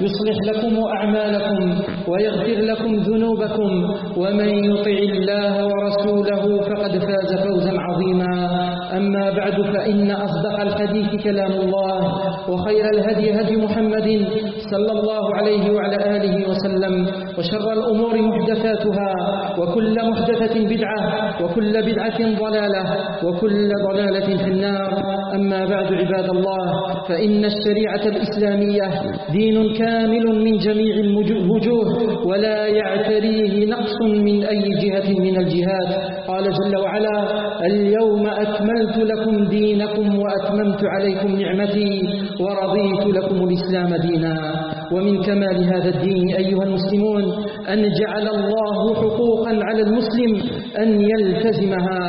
يصلح لكم أعمالكم ويغفر لكم ذنوبكم ومن يطع الله ورسوله فقد فاز فوزا عظيما. أما بعد فإن أصدق الحديث كلام الله وخير الهدي هدي محمد صلى الله عليه وعلى آله وسلم وشر الأمور محدثاتها وكل محدثة بدعة وكل بدعة ضلالة وكل ضلالة في النار. أما بعد عباد الله فإن الشريعة الإسلامية دين كامل من جميع الوجوه ولا يعتريه نقص من أي جهة من الجهات. قال جل وعلا اليوم أكملت لكم دينكم وأتممت عليكم نعمتي ورضيت لكم الإسلام دينا. ومن كمال هذا الدين أيها المسلمون أن جعل الله حقوقا على المسلم أن يلتزمها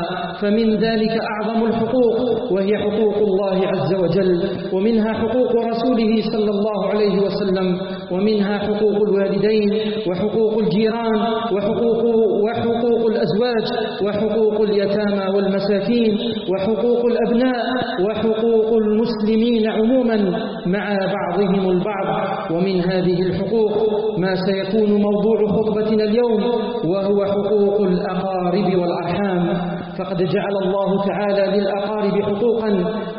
فمن ذلك أعظم الحقوق وهي حقوق الله عز وجل ومنها حقوق رسوله صلى الله عليه وسلم. ومنها حقوق الوالدين وحقوق الجيران وحقوق وحقوق الأزواج وحقوق اليتامى والمساكين وحقوق الأبناء وحقوق المسلمين عموما مع بعضهم البعض. ومن هذه الحقوق ما سيكون موضوع خطبتنا اليوم وهو حقوق الأقارب والأرحام. فقد جعل الله تعالى للأقارب حقوقا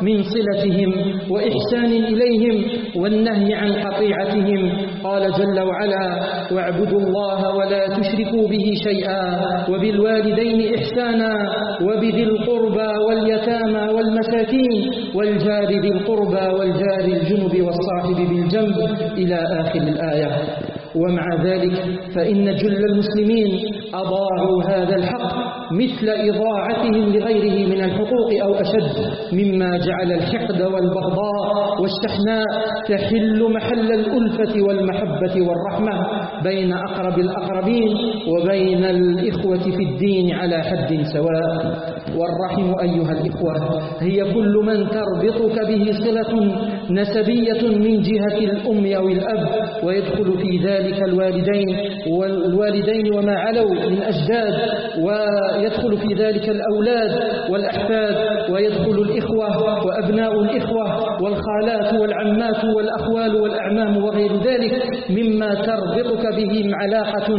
من صلتهم وإحسان إليهم والنهي عن قطيعتهم. قال جل وعلا واعبدوا الله ولا تشركوا به شيئا وبالوالدين إحسانا وبذي القربى واليتامى والمساكين والجار ذي القربى والجار الجنب والصاحب بالجنب. إلى آخر الآية. ومع ذلك فإن جل المسلمين أضاعوا هذا الحق مثل إضاعتهم لغيره من الحقوق أو أشد مما جعل الحقد والبغضاء والشحناء تحل محل الألفة والمحبة والرحمة بين أقرب الأقربين وبين الإخوة في الدين على حد سواء. والرحم أيها الإخوة هي كل من تربطك به صلة نسبية من جهة الأم أو الأب ويدخل في ذلك الوالدين والوالدين وما علوا من أجداد ويدخل في ذلك الأولاد والأحفاد ويدخل الإخوة وأبناء الإخوة والخالات والعمات والأخوال والأعمام وغير ذلك مما تربطك بهم علاقة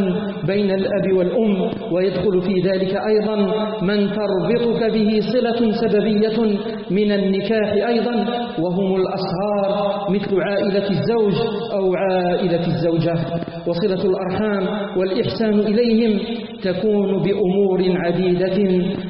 بين الأب والأم. ويدخل في ذلك أيضا من تربطك به صلة سببية من النكاح أيضا وهم الأصهار مثل عائلة الزوج أو عائلة الزوجة. وصلة الأرحام والإحسان إليهم تكون بأمور عديدة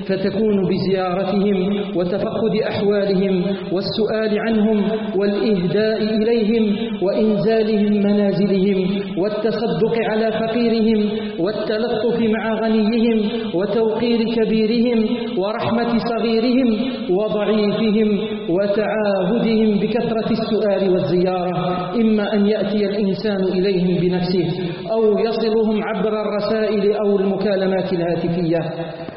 فتكون بزيارتهم وتفقد أحوالهم والسؤال عنهم والإهداء إليهم وإنزالهم منازلهم والتصدق على فقيرهم والتلطف مع غنيهم وتوقير كبيرهم ورحمة صغيرهم وضعيفهم وتعاهدهم بكثرة السؤال والزيارة إما أن يأتي الإنسان إليهم بنفسه. أو يصلهم عبر الرسائل أو المكالمات الهاتفية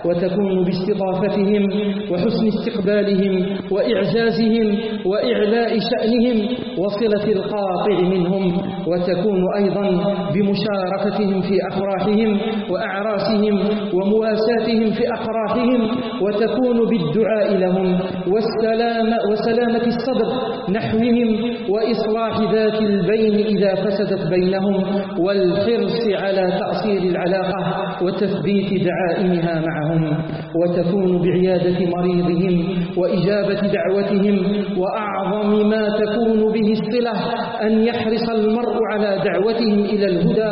وتكون باستضافتهم وحسن استقبالهم وإعزازهم وإعلاء شأنهم وصلة القاطع منهم وتكون أيضا بمشاركتهم في أفراحهم وأعراسهم ومواساتهم في أقراحهم وتكون بالدعاء لهم والسلام وسلامة الصدر نحوهم وإصلاح ذات البين إذا فسدت بينهم والحرص على تأصيل العلاقة وتثبيت دعائمها معهم وتكون بعيادة مريضهم وإجابة دعوتهم وأعظم ما تكون به الصلة أن يحرص المرء على دعوتهم إلى الهدى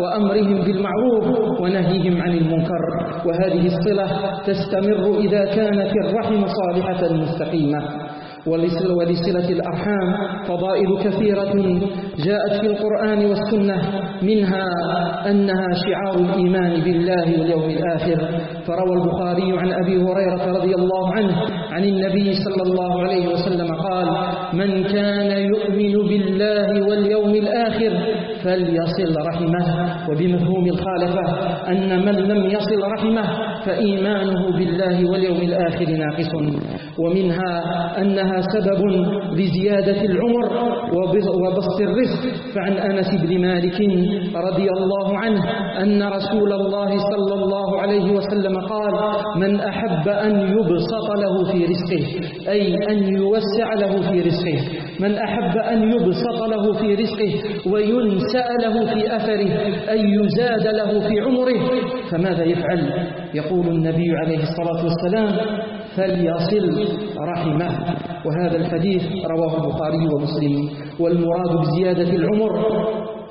وأمرهم بالمعروف ونهيهم عن المنكر. وهذه الصلة تستمر إذا كانت الرحم صالحة مستقيمة. ولصلة الأرحام فضائل كثيرة جاءت في القرآن والسنة منها أنها شعار الإيمان بالله واليوم الآخر. فروى البخاري عن أبي هريرة رضي الله عنه عن النبي صلى الله عليه وسلم قال من كان يؤمن بالله واليوم الآخر فليصل رحمه. وبمفهوم الخالفة أن من لم يصل رحمه فإيمانه بالله واليوم الآخر ناقص. ومنها أنها سبب لزيادة العمر وبسط الرزق. فعن أنس بن مالك رضي الله عنه أن رسول الله صلى الله عليه وسلم قال من أحب أن يبسط له في رزقه أي أن يوسع له في رزقه. من أحب أن يبسط له في رزقه وينسأ له في أثره أي يزاد له في عمره فماذا يفعل؟ يقول النبي عليه الصلاة والسلام فليصل رحمه. وهذا الحديث رواه البخاري ومسلم. والمراد بزيادة العمر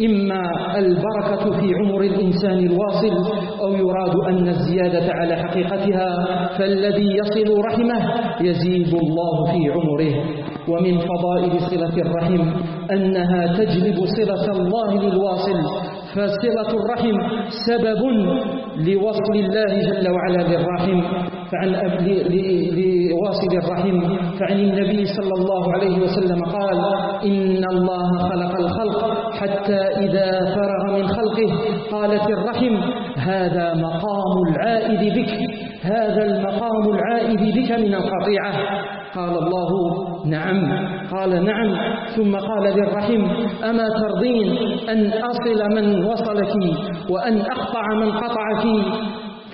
إما البركة في عمر الإنسان الواصل أو يراد أن الزيادة على حقيقتها فالذي يصل رحمه يزيد الله في عمره. ومن فضائل صلة الرحم أنها تجلب صلة الله للواصل فصلة الرحم سبب لوصل الله جل وعلا للرحم. فعن لواصل الرحم فعن النبي صلى الله عليه وسلم قال إن الله خلق الخلق حتى إذا فرغ من خلقه قالت الرحم هذا مقام العائد بك هذا المقام العائد بك من القطيعة. قال الله نعم. قال نعم. ثم قال للرحم أما ترضين أن أصل من وصلك وأن أقطع من قطعك؟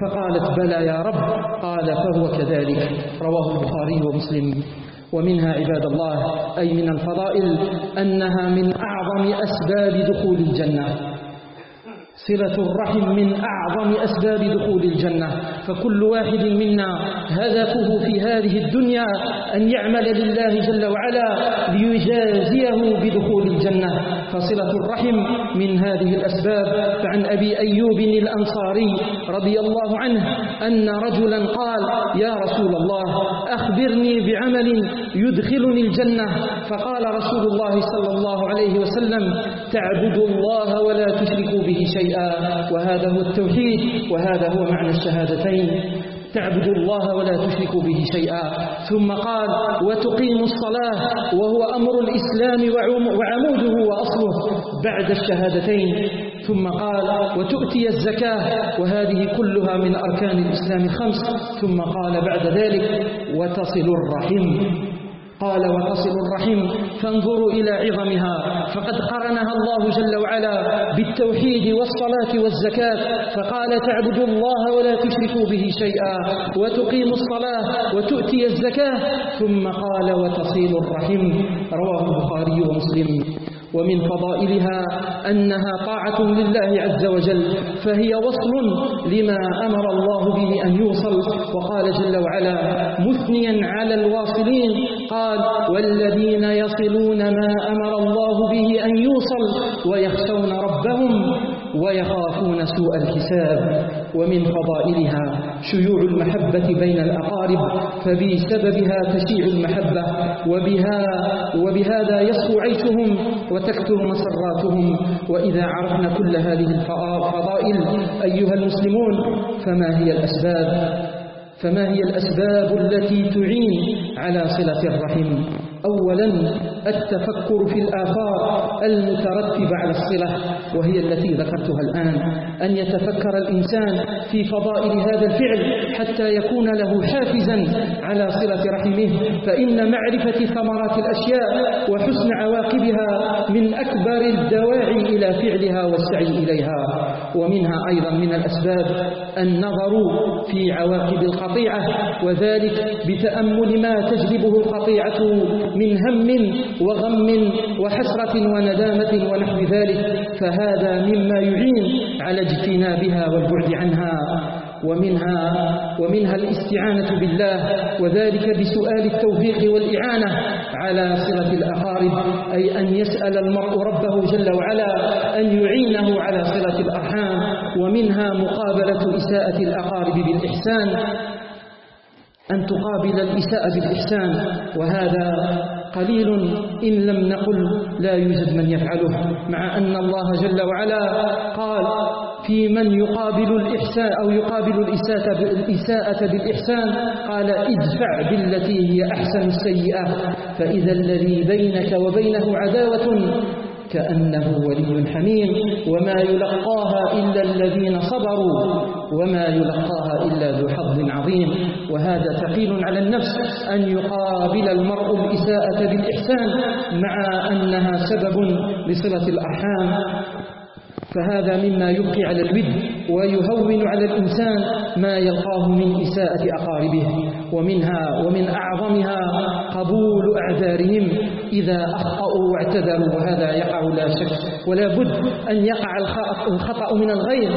فقالت بلى يا رب. قال فهو كذلك. رواه البخاري ومسلم. ومنها عباد الله أي من الفضائل أنها من أعظم أسباب دخول الجنة. صلة الرحم من أعظم أسباب دخول الجنة. فكل واحد منا هدفه في هذه الدنيا أن يعمل لله جل وعلا ليجازيه بدخول الجنة. فصلة الرحم من هذه الأسباب. فعن أبي أيوب الأنصاري رضي الله عنه أن رجلا قال يا رسول الله أخبرني بعمل يدخلني الجنة فقال رسول الله صلى الله عليه وسلم تعبد الله ولا تشركوا به شيئا. وهذا هو التوحيد وهذا هو معنى الشهادتين. تعبدوا الله ولا تشركوا به شيئا. ثم قال وتقيموا الصلاة وهو أمر الإسلام وعموده وأصله بعد الشهادتين. ثم قال وتؤتي الزكاة وهذه كلها من أركان الإسلام الخمس ثم قال بعد ذلك وتصل الرحم. قال وتصل الرحم فانظروا إلى عظمها. فقد قرنها الله جل وعلا بالتوحيد والصلاة والزكاة فقال تعبدوا الله ولا تشركوا به شيئا وتقيموا الصلاة وتؤتي الزكاة. ثم قال وتصيل الرحم رواه البخاري ومسلم. ومن فضائلها أنها طاعة لله عز وجل فهي وصل لما أمر الله به أن يوصل. وقال جل وعلا مثنيا على الواصلين. قال والذين يصلون ما أمر الله به أن يوصل ويخشون ربهم. ويخافون سوء الحساب ومن فضائلها شيوع المحبة بين الأقارب فبسببها تشيع المحبة وبها وبهذا يصفو عيشهم وتكثر مسراتهم. وإذا عرفنا كل هذه الفضائل أيها المسلمون فما هي الأسباب؟ فما هي الأسباب التي تعين على صلة الرحم؟ أولا التفكر في الآثار المترتبة على الصلة وهي التي ذكرتها الآن أن يتفكر الإنسان في فضائل هذا الفعل حتى يكون له حافزا على صلة رحمه. فإن معرفة ثمرات الأشياء وحسن عواقبها من أكبر الدواعي إلى فعلها والسعي إليها. ومنها أيضا من الأسباب النظر في عواقب القطيعة وذلك بتأمل ما تجلبه القطيعة من هم وغم وحسرة وندامة ونحو ذلك فهذا مما يعين على اجتنابها والبعد عنها. ومنها ومنها الاستعانة بالله وذلك بسؤال التوفيق والإعانة على صلة الأقارب أي أن يسأل المرء ربه جل وعلا أن يعينه على صلة الأرحام. ومنها مقابلة إساءة الأقارب بالإحسان أن تقابل الإساءة بالإحسان وهذا قليل إن لم نقل لا يوجد من يفعله مع أن الله جل وعلا قال في من يقابل الإحسان أو يقابل الإساءة بالإحسان؟ قال ادفع بالتي هي أحسن السيئة فإذا الذي بينك وبينه عداوة كأنه ولي حميم وما يلقاها إلا الذين صبروا وما يلقاها إلا ذو حظ عظيم. وهذا ثقيل على النفس أن يقابل المرء الإساءة بالإحسان مع أنها سبب لصلة الأرحام. فهذا مما يبقي على الود ويهون على الإنسان ما يلقاه من إساءة أقاربه. ومنها ومن أعظمها قبول أعذارهم. إذا أخطأوا واعتذروا وهذا يقع لا شك ولا بد أن يقع الخطأ من الغير.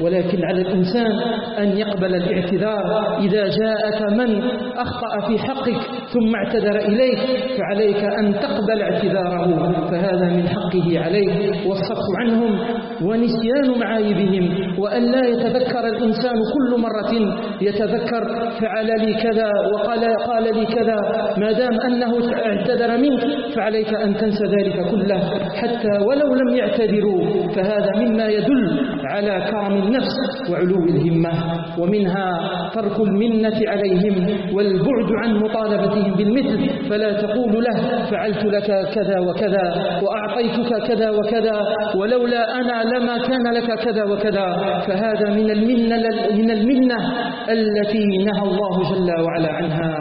ولكن على الإنسان أن يقبل الاعتذار. إذا جاءك من أخطأ في حقك ثم اعتذر إليك فعليك أن تقبل اعتذاره. فهذا من حقه عليك والصف عنهم ونسيان معايبهم. وأن لا يتذكر الإنسان كل مرة يتذكر فعل لي كذا وقال قال لي كذا ما دام أنه اعتذر منك فعليك أن تنسى ذلك كله حتى ولو لم يعتذروا فهذا مما يدل على كرم النفس وعلو الهمة. ومنها ترك المنة عليهم والبعد عن مطالبتهم بالمثل فلا تقول له فعلت لك كذا وكذا وأعطيتك كذا وكذا ولولا أنا لما كان لك كذا وكذا. فهذا من المنة, من المنة التي نهى الله جل وعلا عنها.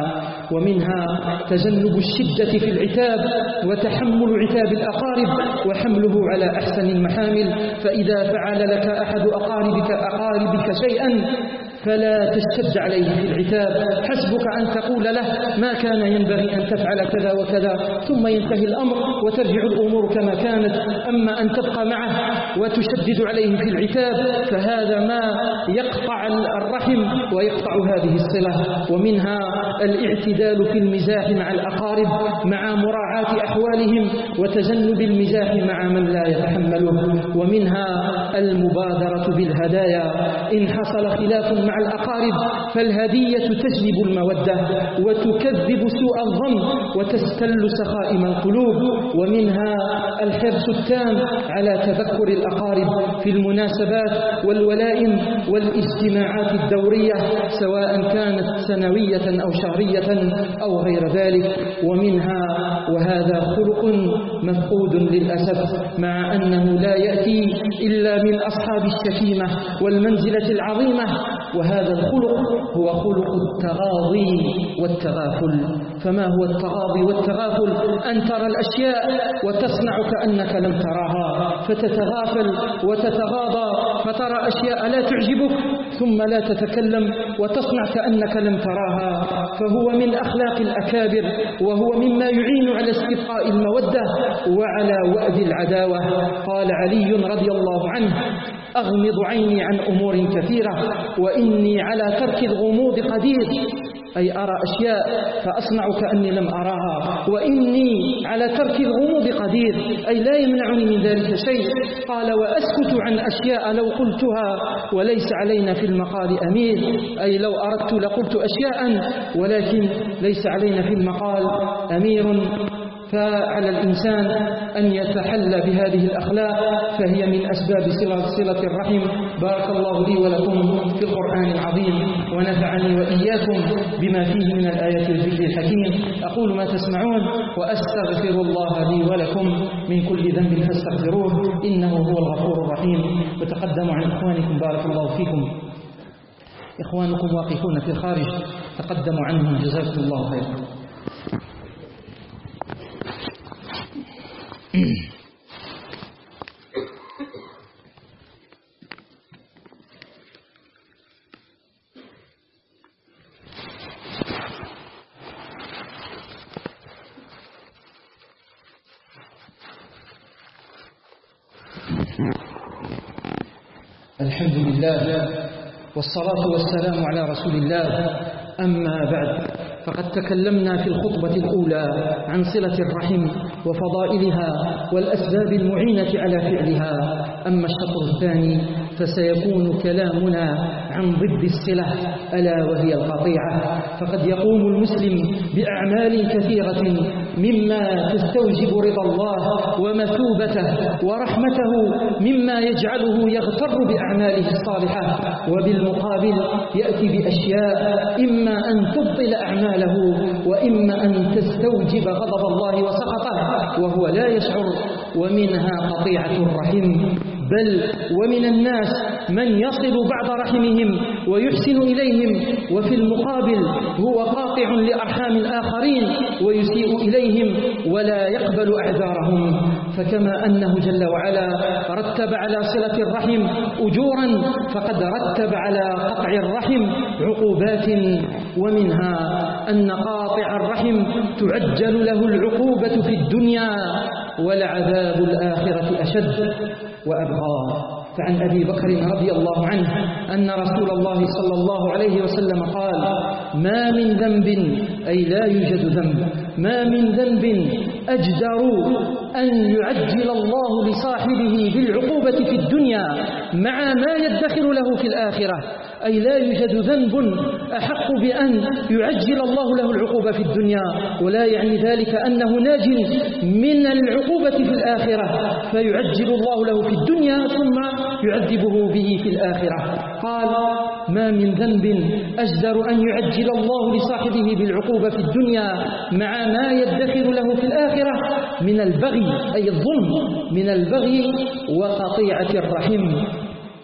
ومنها تجنب الشدة في العتاب وتحمل عتاب الأقارب وحمله على أحسن المحامل. فإذا فعل لك أحد أقاربك أقاربك شيئا فلا تشتد عليه في العتاب. حسبك أن تقول له ما كان ينبغي أن تفعل كذا وكذا. ثم ينتهي الأمر وترجع الأمور كما كانت. أما أن تبقى معه وتشدد عليه في العتاب فهذا ما يقطع الرحم ويقطع هذه الصلة. ومنها الاعتدال في المزاح مع الأقارب مع مراعاة أحوالهم وتجنب المزاح مع من لا يتحمله. ومنها المبادرة بالهدايا. إن حصل خلاف مع الأقارب فالهدية تجلب المودة وتكذب سوء الظن وتستل سخائم القلوب. ومنها الحرص التام على تذكر الأقارب في المناسبات والولائم والاجتماعات الدورية سواء كانت سنوية أو شهرية أو غير ذلك. ومنها وهذا خلق مفقود للأسف مع أنه لا يأتي إلا من أصحاب الشكيمة والمنزلة العظيمة وهذا الخلق هو خلق التغاضي والتغافل. فما هو التغاضي والتغافل؟ أن ترى الأشياء وتصنع كأنك لم تراها. فتتغافل وتتغاضى فترى أشياء لا تعجبك ثم لا تتكلم وتصنع كأنك لم تراها. فهو من أخلاق الأكابر وهو مما يعين على استبقاء المودة وعلى وأد العداوة. قال علي رضي الله عنه أغمض عيني عن أمور كثيرة وإني على ترك الغموض قدير. أي أرى أشياء فأصنع كأني لم أراها. وإني على ترك الغموض قدير أي لا يمنعني من ذلك شيء. قال وأسكت عن أشياء لو قلتها وليس علينا في المقال أمير. أي لو أردت لقلت أشياء ولكن ليس علينا في المقال أمير. فعلى الإنسان أن يتحلى بهذه الأخلاق فهي من أسباب صلة, الرحم. بارك الله لي ولكم في القرآن العظيم ونفعني وإياكم بما فيه من الآيات الذكر الحكيم. أقول ما تسمعون وأستغفر الله لي ولكم من كل ذنب فاستغفروه إنه هو الغفور الرحيم. وتقدموا عن إخوانكم بارك الله فيكم. إخوانكم واقفون في الخارج تقدموا عنهم جزاكم الله خيرا. الحمد لله والصلاة والسلام على رسول الله. أما بعد. فقد تكلمنا في الخطبة الأولى عن صلة الرحم وفضائلها والأسباب المعينة على فعلها. أما الشطر الثاني فسيكون كلامنا عن ضد الصلة ألا وهي القطيعة فقد يقوم المسلم بأعمال كثيرة مما تستوجب رضا الله ومثوبته ورحمته مما يجعله يغتر بأعماله الصالحة. وبالمقابل يأتي بأشياء إما أن تبطل أعماله وإما أن تستوجب غضب الله وسخطه وهو لا يشعر ومنها قطيعة الرحم. بل ومن الناس من يصل بعض رحمهم ويحسن إليهم وفي المقابل هو قاطع لأرحام الآخرين ويسيء إليهم ولا يقبل أعذارهم فكما أنه جل وعلا رتب على صلة الرحم أجورا فقد رتب على قطع الرحم عقوبات ومنها أن قاطع الرحم تعجل له العقوبة في الدنيا ولعذاب الآخرة أشد. وأبغى. فعن أبي بكر رضي الله عنه أن رسول الله صلى الله عليه وسلم قال ما من ذنب أي لا يوجد ذنب. ما من ذنب أجدر أن يعجل الله لصاحبه بالعقوبة في الدنيا مع ما يدخر له في الآخرة. أي لا يوجد ذنب أحق بأن يعجل الله له العقوبة في الدنيا ولا يعني ذلك أنه ناج من العقوبة في الآخرة فيعجل الله له في الدنيا ثم يعذبه به في الآخرة. قال ما من ذنب أجدر أن يعجل الله لصاحبه بالعقوبة في الدنيا مع ما يدخر له في الآخرة من البغي أي الظلم من البغي وقطيعة الرحم.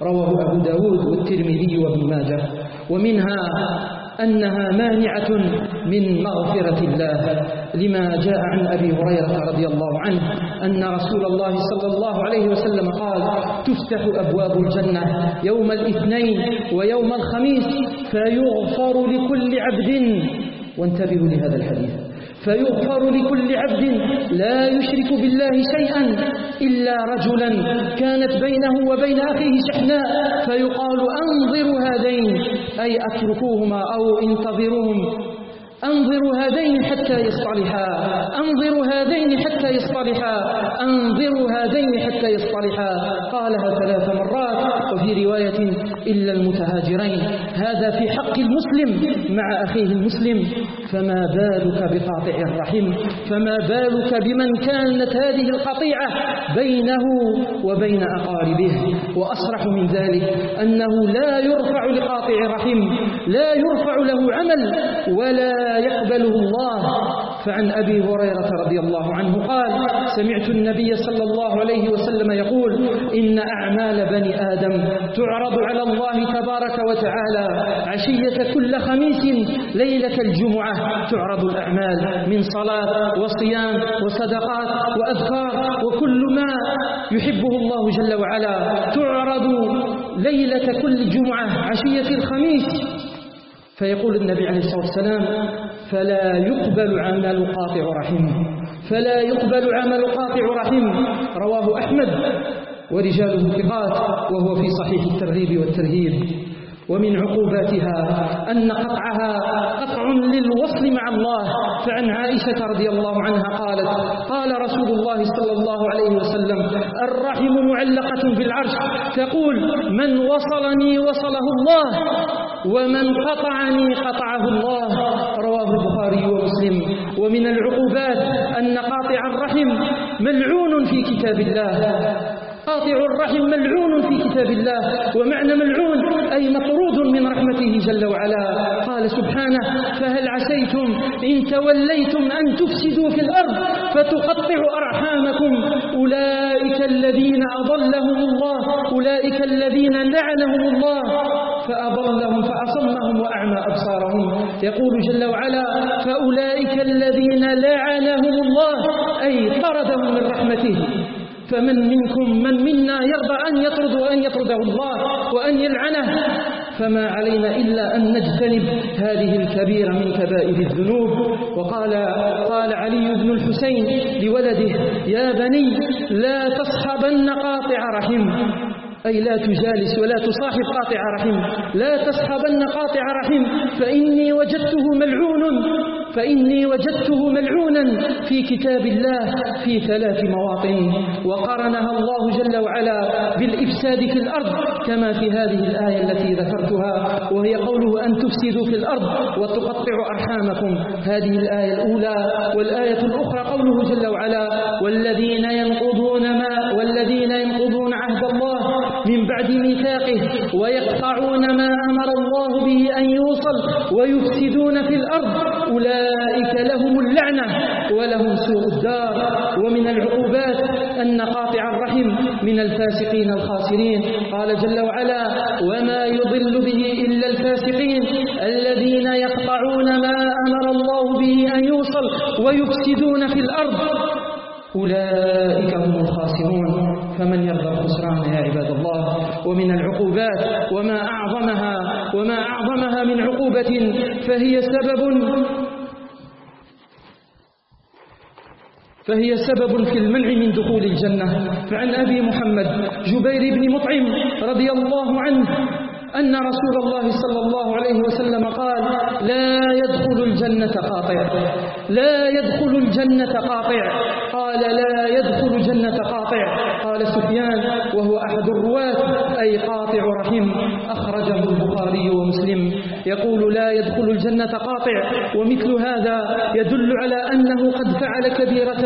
رواه أبو داود والترمذي وابن ماجه. ومنها أنها مانعة من مغفرة الله لما جاء عن أبي هريرة رضي الله عنه أن رسول الله صلى الله عليه وسلم قال تفتح أبواب الجنة يوم الاثنين ويوم الخميس فيغفر لكل عبد. وانتبهوا لهذا الحديث. فيغفر لكل عبد لا يشرك بالله شيئا إلا رجلا كانت بينه وبين أخيه شحناء فيقال أنظروا هذين أي أتركوهما أو انتظروهم. أنظروا هذين حتى يصطلحا أنظروا هذين حتى يصطلحا أنظروا هذين حتى يصطلحا. قالها ثلاث مرات وفي رواية إلا المتهاجرين. هذا في حق المسلم مع أخيه المسلم. فما بالك بقاطع الرحم؟ فما بالك بمن كانت هذه القطيعة بينه وبين أقاربه؟ وأصرح من ذلك أنه لا يرفع لقاطع الرحم لا يرفع له عمل ولا يقبله الله فعن أبي هريرة رضي الله عنه قال سمعت النبي صلى الله عليه وسلم يقول إن أعمال بني آدم تعرض على الله تبارك وتعالى عشية كل خميس ليلة الجمعة تعرض الأعمال من صلاة وصيام وصدقات وأذكار وكل ما يحبه الله جل وعلا تعرض ليلة كل جمعة عشية الخميس فيقول النبي عليه الصلاة والسلام فلا يقبل عمل قاطع رحم. فلا يقبل عمل قاطع رحم. رواه أحمد ورجاله ثقات وهو في صحيح الترغيب والترهيب. ومن عقوباتها أن قطعها قطع للوصل مع الله. فعن عائشة رضي الله عنها قالت قال رسول الله صلى الله عليه وسلم الرحم معلقة بالعرش تقول من وصلني وصله الله. ومن قطعني قطعه الله. رواه البخاري ومسلم. ومن العقوبات أن قاطع الرحم ملعون في كتاب الله. قاطع الرحم ملعون في كتاب الله. ومعنى ملعون أي مطرود من رحمته جل وعلا. قال سبحانه فهل عسيتم إن توليتم أن تفسدوا في الأرض فتقطعوا أرحامكم؟ أولئك الذين أضلهم الله. أولئك الذين لعنهم الله. فأضلهم فأصمهم وأعمى أبصارهم. يقول جل وعلا فأولئك الذين لعنهم الله أي طردهم من رحمته. فمن منكم من منا يرضى أن يطرد وأن يطرده الله وأن يلعنه. فما علينا إلا أن نجتنب هذه الكبيرة من كبائر الذنوب. وقال قال علي بن الحسين لولده يا بني لا تصحبن قاطع رحم. أي لا تجالس ولا تصاحب قاطع رحم. لا تصحبن قاطع رحم. فإني وجدته ملعون. فإني وجدته ملعونا في كتاب الله في ثلاث مواطن. وقرنها الله جل وعلا بالإفساد في الأرض كما في هذه الآية التي ذكرتها. وهي قوله أن تفسدوا في الأرض وتقطعوا أرحامكم. هذه الآية الأولى. والآية الأخرى قوله جل وعلا والذين ينقضون ما والذين ينقضون بعد ميثاقه ويقطعون ما أمر الله به أن يوصل ويفسدون في الأرض أولئك لهم اللعنة ولهم سوء الدار. ومن العقوبات أن قاطع الرحم من الفاسقين الخاسرين. قال جل وعلا وما يضل به إلا الفاسقين الذين يقطعون ما أمر الله به أن يوصل ويفسدون في الأرض. أولئك هم الخاسرون. فمن يرضى الخسران يا عباد الله؟ ومن العقوبات وما أعظمها وما أعظمها من عقوبة فهي سبب فهي سبب في المنع من دخول الجنة. فعن أبي محمد جبير بن مطعم رضي الله عنه أن رسول الله صلى الله عليه وسلم قال لا يدخل الجنة قاطع لا يدخل الجنة قاطع. قال لا يدخل الجنة قاطع. قال سفيان وهو أحد الرواة أي قاطع رحم أخرجه البخاري ومسلم. يقول لا يدخل الجنة قاطع ومثل هذا يدل على أنه قد فعل كبيرة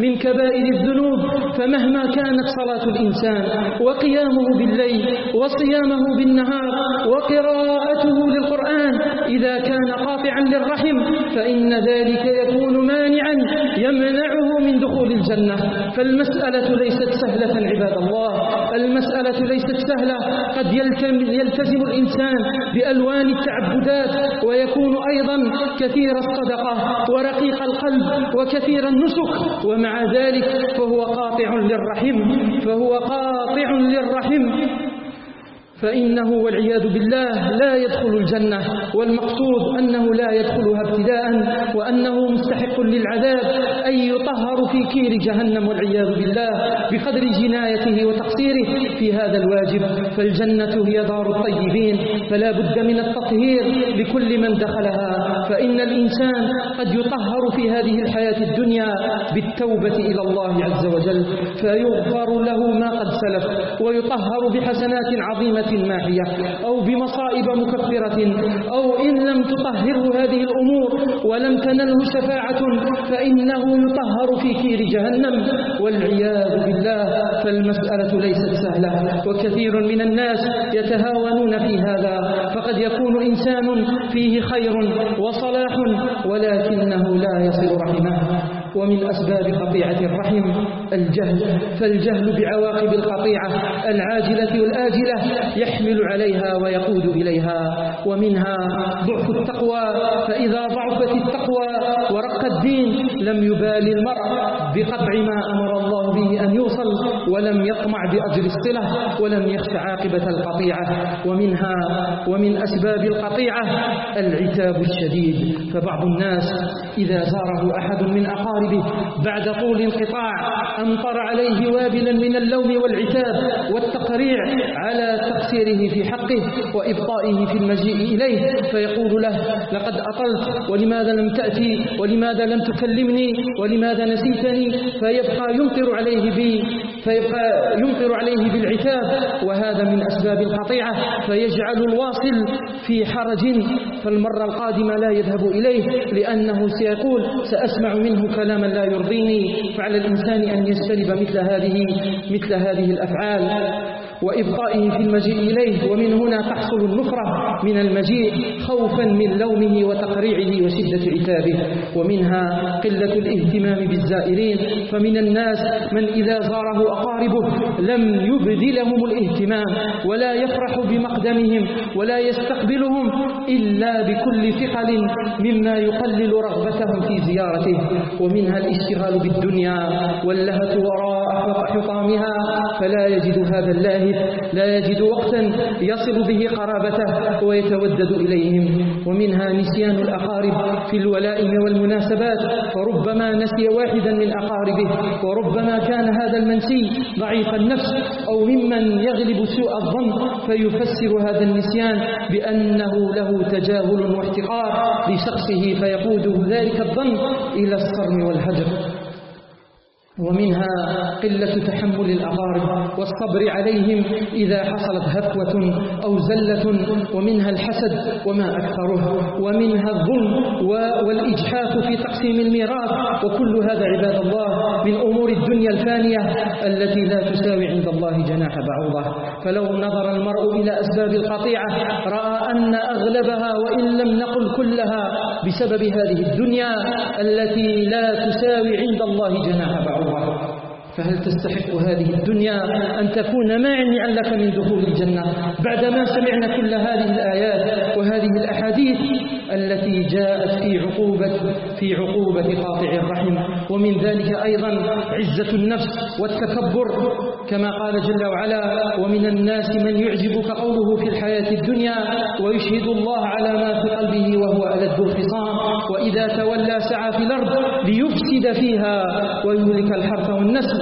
من كبائر الذنوب فمهما كانت صلاة الإنسان وقيامه بالليل وصيامه بالنهار وقراءته للقرآن إذا كان قاطعا للرحم فإن ذلك يكون مانعا يمنعه من دخول الجنة. فالمسألة ليست سهلة عباد الله المسألة ليست سهلة قد يلتزم الإنسان بألوان التعبدات ويكون أيضا كثير الصدقة ورقيق القلب وكثير النسك ومع ذلك فهو قاطع للرحم فهو قاطع للرحم. فإنه والعياذ بالله لا يدخل الجنة والمقصود أنه لا يدخلها ابتداء وأنه مستحق للعذاب. أن يطهر في كير جهنم والعياذ بالله بقدر جنايته وتقصيره. في هذا الواجب فالجنة هي دار الطيبين فلا بد من التطهير لكل من دخلها. فإن الإنسان قد يطهر في هذه الحياة الدنيا بالتوبة إلى الله عز وجل فيغفر له ما قد سلف ويطهر بحسنات عظيمة ماحية أو بمصائب مكفرة أو إن لم تطهره هذه الأمور ولم تنله شفاعة فإنه يطهر في كير جهنم والعياذ بالله فالمسألة ليست سهلة. وكثير من الناس يتهاونون في هذا فقد يكون إنسان فيه خير وصلاح ولكنه لا يصل رحمه. ومن أسباب قطيعة الرحم الجهل فالجهل بعواقب القطيعة العاجلة والآجلة يحمل عليها ويقود إليها ومنها ضعف التقوى فإذا ضعفت التقوى ورق الدين لم يبالي المرء بقطع ما أمر الله به أن يوصل ولم يطمع بأجر الصلة ولم يخش عاقبة القطيعة. ومنها ومن أسباب القطيعة العتاب الشديد فبعض الناس إذا زاره أحد من أقاربه بعد طول انقطاع أمطر عليه وابلا من اللوم والعتاب والتقريع على تقصيره في حقه وإبطائه في المجيء إليه فيقول له لقد أطلت ولماذا لم تأتي ولماذا لم تكلمني ولماذا نسيتني؟ فيبقى يمطر عليه فيبقى يمطر عليه بالعتاب وهذا من أسباب القطيعة فيجعل الواصل في حرج فالمرة القادمة لا يذهب إليه لأنه سيقول سأسمع منه كلاما لا يرضيني فعلى الإنسان أن يجتنب مثل هذه مثل هذه الأفعال. وإبقائه في المجيء إليه ومن هنا تحصل النفرة من المجيء خوفا من لومه وتقريعه وشدة عتابه. ومنها قلة الاهتمام بالزائرين فمن الناس من إذا زاره أقاربه لم يبد لهم الاهتمام ولا يفرح بمقدمهم ولا يستقبلهم إلا بكل ثقل مما يقلل رغبتهم في زيارته. ومنها الاشتغال بالدنيا واللهة وراء حطامها فلا يجد هذا اللاهي لا يجد وقتا يصل به قرابته ويتودد إليهم ومنها نسيان الأقارب في الولائم والمناسبات فربما نسي واحدا من أقاربه وربما كان هذا المنسي ضعيف النفس أو ممن يغلب سوء الظن فيفسر هذا النسيان بأنه له تجاهل واحتقار لشخصه فيقوده ذلك الظن إلى الصرم والهجر. ومنها قلة تحمل الأقارب والصبر عليهم إذا حصلت هفوة أو زلة ومنها الحسد وما أكثره ومنها الظلم والإجحاف في تقسيم الميراث. وكل هذا عباد الله من أمور الدنيا الفانية التي لا تساوي عند الله جناح بعوضة. فلو نظر المرء إلى أسباب القطيعة رأى أن أغلبها وإن لم نقل كلها بسبب هذه الدنيا التي لا تساوي عند الله جناح بعوضة. what فهل تستحق هذه الدنيا أن تكون مانعا لك من دخول الجنة؟ بعدما سمعنا كل هذه الآيات وهذه الأحاديث التي جاءت في عقوبة في عقوبة قاطع الرحم. ومن ذلك أيضا عزة النفس والتكبر كما قال جل وعلا ومن الناس من يعجبك قوله في الحياة الدنيا ويشهد الله على ما في قلبه وهو ألد الخصام. وإذا تولى سعى في الأرض ليفسد فيها ويهلك الحرث والنسل.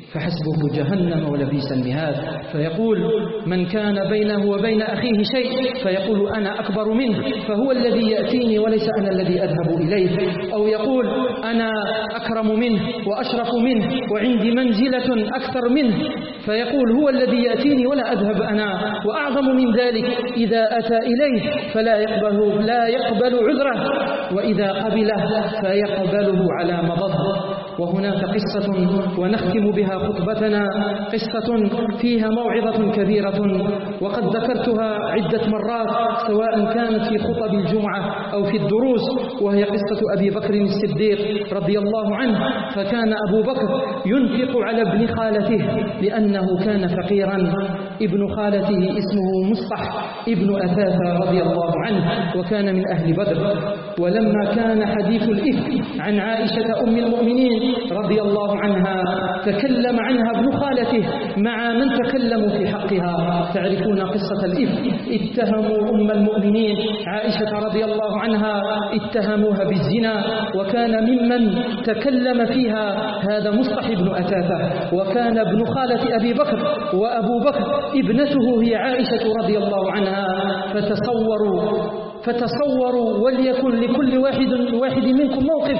فحسبه جهنم ولبيس المهاد. فيقول من كان بينه وبين أخيه شيء؟ فيقول أنا أكبر منه. فهو الذي يأتيني وليس أنا الذي أذهب إليه. أو يقول أنا أكرم منه وأشرف منه وعندي منزلة أكثر منه. فيقول هو الذي يأتيني ولا أذهب أنا وأعظم من ذلك إذا أتى إليه فلا يقبل لا يقبل عذره. وإذا قبله فيقبله على مضض وهناك قصة ونختم بها خطبتنا. قصة فيها موعظة كبيرة وقد ذكرتها عدة مرات سواء كانت في خطب الجمعة أو في الدروس وهي قصة أبي بكر الصديق رضي الله عنه. فكان أبو بكر ينفق على ابن خالته لأنه كان فقيرا. ابن خالته اسمه مصطح ابن أثاثة رضي الله عنه. وكان من أهل بدر ولما كان حديث الإفك عن عائشة أم المؤمنين رضي الله عنها تكلم عنها ابن خالته مع من تكلموا في حقها. تعرفون قصة الإفك؟ اتهموا أم المؤمنين عائشة رضي الله عنها اتهموها بالزنا وكان ممن تكلم فيها هذا مصطح بن أتاثة وكان ابن خالة أبي بكر وأبو بكر ابنته هي عائشة رضي الله عنها فتصوروا فتصوروا وليكن لكل واحد واحد منكم موقف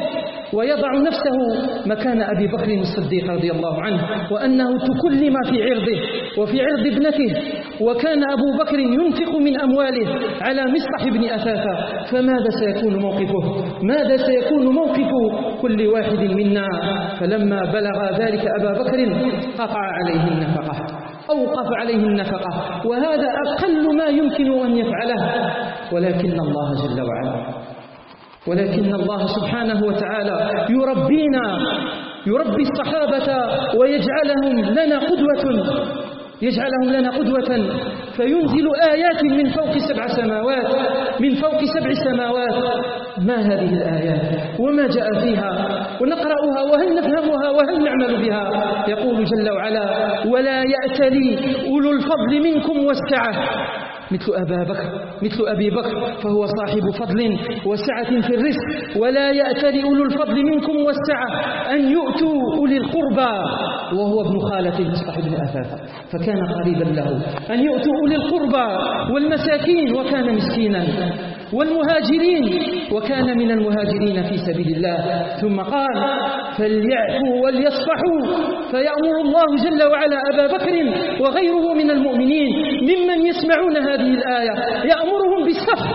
ويضع نفسه مكان أبي بكر الصديق رضي الله عنه وأنه تكلم في عرضه وفي عرض ابنته وكان أبو بكر ينفق من أمواله على مصطح بن أثاثة. فماذا سيكون موقفه؟ ماذا سيكون موقف كل واحد منا؟ فلما بلغ ذلك أبا بكر قطع عليه النفقة. أوقف عليه النفقة وهذا أقل ما يمكن أن يفعله. ولكن الله جل وعلا ولكن الله سبحانه وتعالى يربينا يربي الصحابة ويجعلهم لنا قدوة يجعلهم لنا قدوة. فينزل آيات من فوق سبع سماوات من فوق سبع سماوات. ما هذه الآيات؟ وما جاء فيها؟ ونقرأها وهل نفهمها وهل نعمل بها؟ يقول جل وعلا ولا يأتلي أولو الفضل منكم والسعة مثل أبا بكر مثل أبي بكر فهو صاحب فضل وسعة في الرزق ولا يأتل أولو الفضل منكم والسعة أن يؤتوا أولي القربى. وهو ابن خالة مصطح بن أثاثة فكان قريبا له أن يؤتوا أولي القربى والمساكين وكان مسكينا. والمهاجرين وكان من المهاجرين في سبيل الله. ثم قال فليعفوا وليصفحوا. فيأمر الله جل وعلا أبا بكر وغيره من المؤمنين ممن يسمعون هذه الآية يأمرهم بالصفح.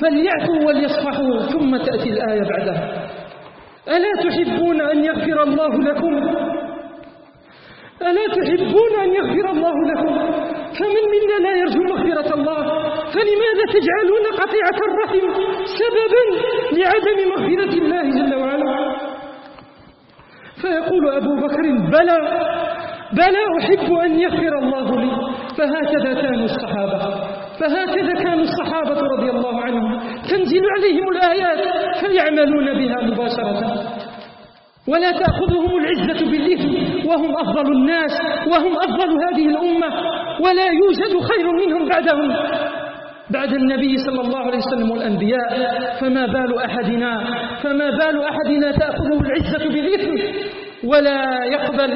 فليعفوا وليصفحوا ثم تأتي الآية بعدها. ألا تحبون أن يغفر الله لكم؟ ألا تحبون أن يغفر الله لكم؟ فمن منا لا يرجو مغفرة الله؟ فلماذا تجعلون قطيعة الرحم سببا لعدم مغفرة الله جل وعلا؟ فيقول أبو بكر بلى بلى أحب أن يغفر الله لي. فهكذا كانوا الصحابة فهكذا كان الصحابة رضي الله عنهم. تنزل عليهم الآيات فيعملون بها مباشرة. ولا تأخذهم العزة بالإثم. وهم أفضل الناس وهم أفضل هذه الأمة ولا يوجد خير منهم بعدهم. بعد النبي صلى الله عليه وسلم والأنبياء فما بال أحدنا فما بال أحدنا تأخذه العزة بالإثم. ولا يقبل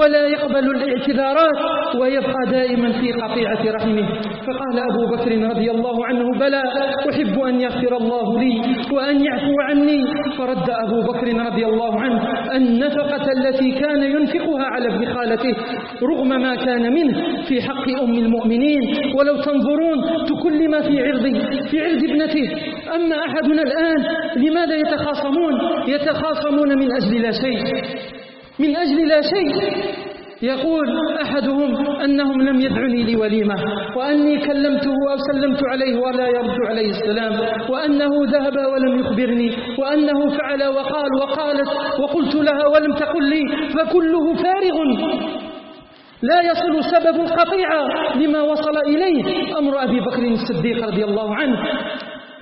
ولا يقبل الاعتذارات ويبقى دائما في قطيعة رحمه. فقال أبو بكر رضي الله عنه بلى أحب أن يغفر الله لي وأن يعفو عني. فرد أبو بكر رضي الله عنه النفقة التي كان ينفقها على ابن خالته رغم ما كان منه في حق أم المؤمنين. ولو تنظرون بكل ما في عرضه في عرض ابنته. أما أحدنا الآن لماذا يتخاصمون؟ يتخاصمون من أجل لا شيء. من أجل لا شيء. يقول أحدهم أنهم لم يدعني لوليمة وأني كلمته أو سلمت عليه ولا يرد عليه السلام وأنه ذهب ولم يخبرني وأنه فعل وقال وقالت وقلت لها ولم تقل لي فكله فارغ. لا يصل سبب القطيعة لما وصل إليه أمر أبي بكر الصديق رضي الله عنه.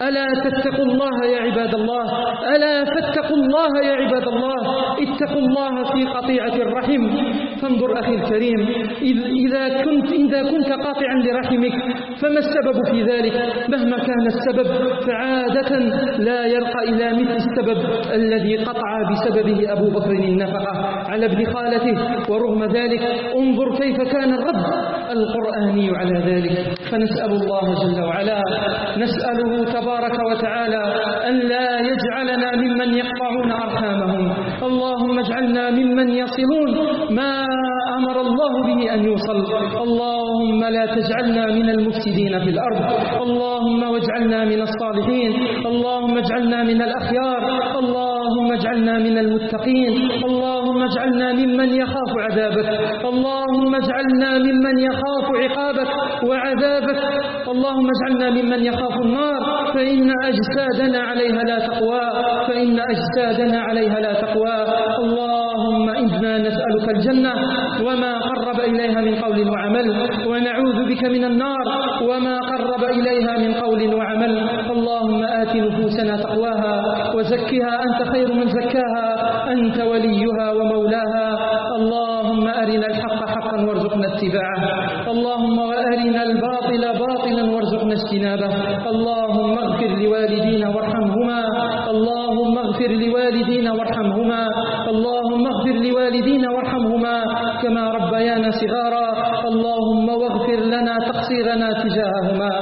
ألا تتقوا الله يا عباد الله. ألا فاتقوا الله يا عباد الله. اتقوا الله في قطيعة الرحم. فانظر أخي الكريم إذا كنت, إذا كنت قاطعا لرحمك فما السبب في ذلك؟ مهما كان السبب فعادة لا يرقى إلى مثل السبب الذي قطع بسببه أبو بكر النفقة على ابن خالته. ورغم ذلك انظر كيف كان الرد القرآني على ذلك. فنسأل الله جل وعلا نسأله تبارك تبارك وتعالى أن لا يجعلنا ممن يقطعون أرحامهم. اللهم اجعلنا ممن يصلون. ما أمر الله به أن يوصل. اللهم لا تجعلنا من المفسدين في الأرض. اللهم واجعلنا من الصالحين. اللهم اجعلنا من الأخيار. اللهم اجعلنا من المتقين. اللهم اجعلنا ممن يخاف عذابك. اللهم اجعلنا ممن يخاف عقابك وعذابك. اللهم اجعلنا ممن يخاف النار. فإن أجسادنا عليها لا تقوى فإن أجسادنا عليها لا تقوى. اللهم إنا نسألك الجنة وما قرب إليها من قول وعمل ونعوذ بك من النار وما قرب إليها من قول وعمل. اللهم آت نفوسنا تقواها وزكها أنت خير من زكاها أنت وليها ومولاها. اللهم أرنا حقا وارزقنا اتباعه. اللهم وأرنا الباطل باطلا وارزقنا اجتنابه. اللهم اغفر لوالدينا وارحمهما. اللهم اغفر لوالدينا وارحمهما. اللهم اغفر لوالدينا وارحمهما كما ربيانا صغارا. اللهم واغفر لنا تقصيرنا تجاههما.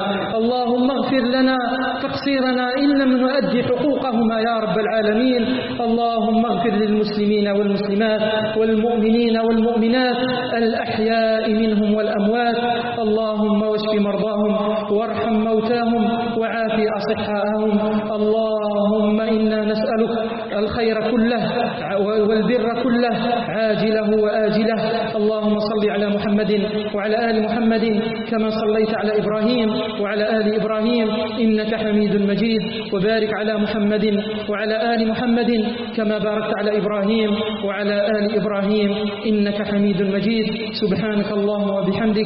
اللهم اغفر لنا تقصيرنا إن لم نؤدي حقوقهما يا رب العالمين. اللهم اغفر للمسلمين والمسلمات والمؤمنين والمؤمنات الأحياء منهم والأموات. اللهم واشف مرضاهم وارحم موتاهم وعافي أصحاءهم. اللهم إنا نسألك الخير كله والبر كله عاجله وآجله. اللهم صل على محمد وعلى آل محمد كما صليت على إبراهيم وعلى آل إبراهيم إنك حميد مجيد. وبارك على محمد وعلى آل محمد كما باركت على إبراهيم وعلى آل إبراهيم إنك حميد مجيد. سبحانك اللهم وبحمدك